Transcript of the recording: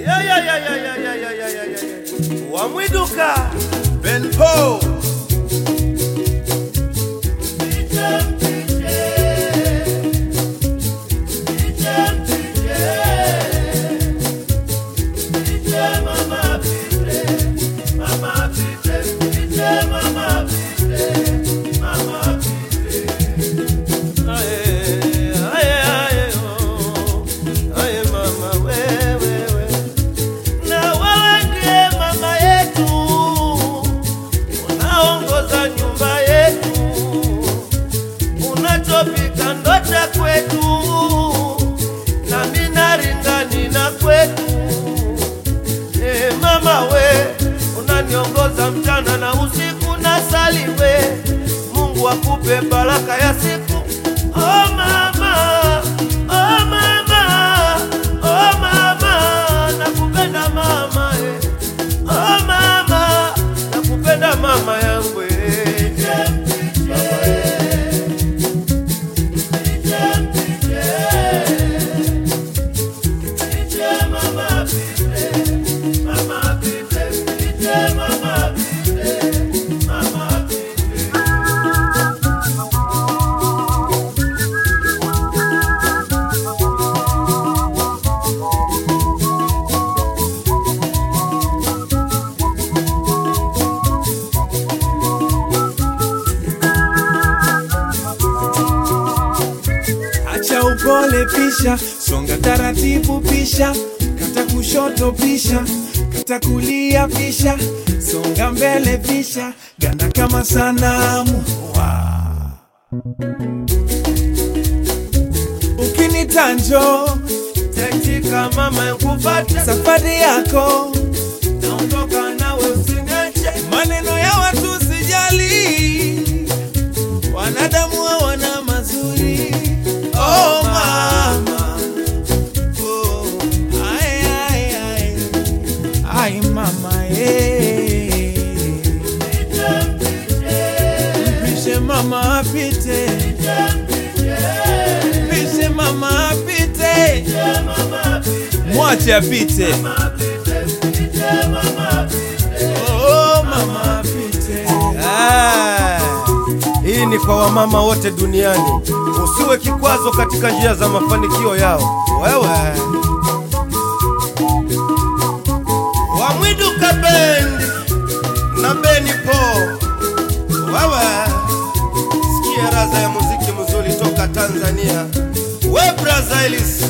Yeah yeah yeah yeah yeah yeah yeah yeah yeah yeah. What am we doing, wamwiduka belpo cha kwetu, na minaringani na kwetu. E mama we, unaniongoza mchana na usiku na sali we, Mungu akupe baraka ya siku. Oh mama, Upole pisha, songa taratibu pisha, kata kushoto pisha, kata kulia pisha, songa mbele pisha, ganda kama sanamu. Wow. Ukinitanjo safari yako, Ay mama, eh. Mpishe mama apite, mpishe mama apite, mwache apite. Oh mama apite. Ah, hii ni kwa wamama wote duniani. Usiwe kikwazo katika njia za mafanikio yao. Wewe Tanzania. We Brazailis